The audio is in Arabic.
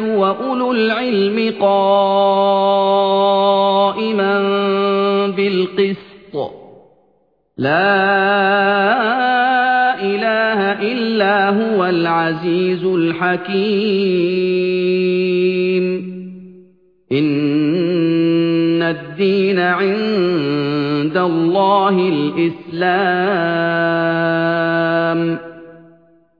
وأولو العلم قائما بالقسط. لا إله إلا هو العزيز الحكيم. إن الدين عند الله الإسلام.